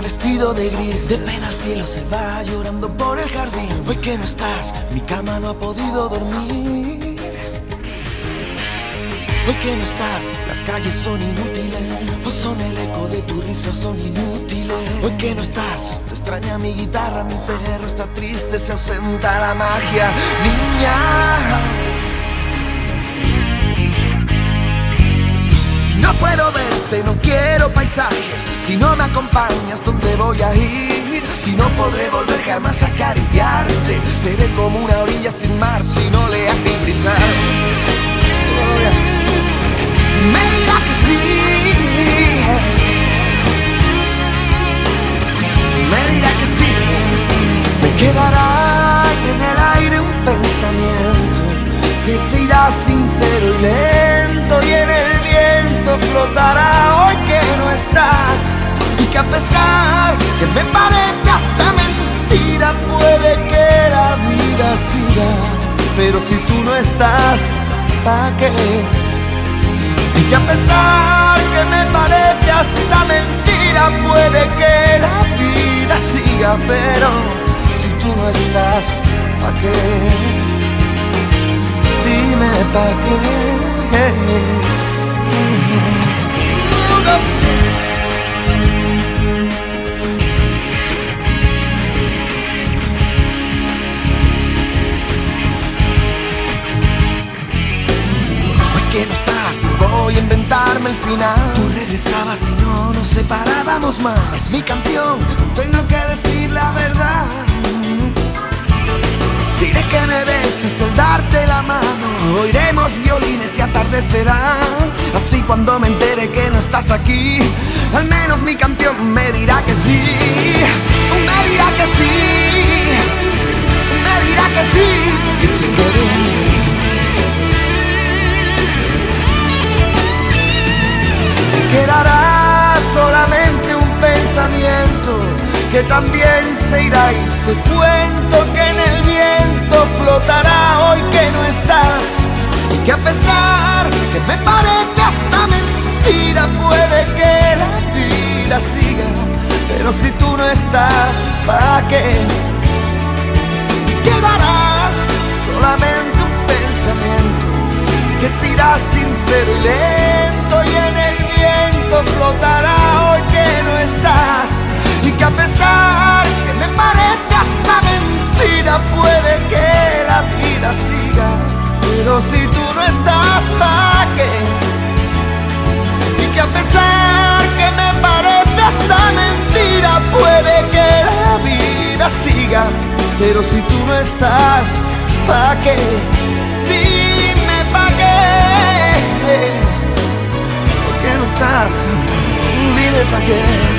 vestido de gris. De pena al cielo se va llorando por el jardín. Hoy que no estás, mi cama no ha podido dormir. Hoy que no estás, las calles son inútiles. Pues son el eco de tu risa, son inútiles. Hoy que no estás, te extraña mi guitarra, mi perro está triste, se ausenta la magia. Niña. No puedo verte, no quiero paisajes. Si no me acompañas, ¿dónde voy a ir? Si no podré volver jamás a acariciarte, seré como una orilla sin mar si no le hace brisar. Oh, yeah. Me dirá que sí. Me dirá que sí. Me quedará en el aire un pensamiento que se irá sincero y el viento flotará hoy que no estás y que a pesar que me parece hasta mentira puede que la vida siga pero si tú no estás ¿pa' qué? y que a pesar que me parece hasta mentira puede que la vida siga pero si tú no estás ¿pa' qué? dime pa' qué voy a inventarme el final. Tú regresabas y no nos separábamos más. Es mi canción, tengo que decir la verdad. Que me beses el darte la mano. Oiremos violines y atardecerá. Así cuando me entere que no estás aquí, al menos mi canción me dirá que sí. Me dirá que sí. Me dirá que sí. Que quedará solamente un pensamiento que también se irá y te cuento estás ¿para qué? quedará solamente un pensamiento que se irá sincero y lento y en el viento flotará hoy que no estás y que a pesar pero si tú no estás ¿pa' qué? dime ¿pa' qué? ¿por qué no estás? dime ¿pa' qué?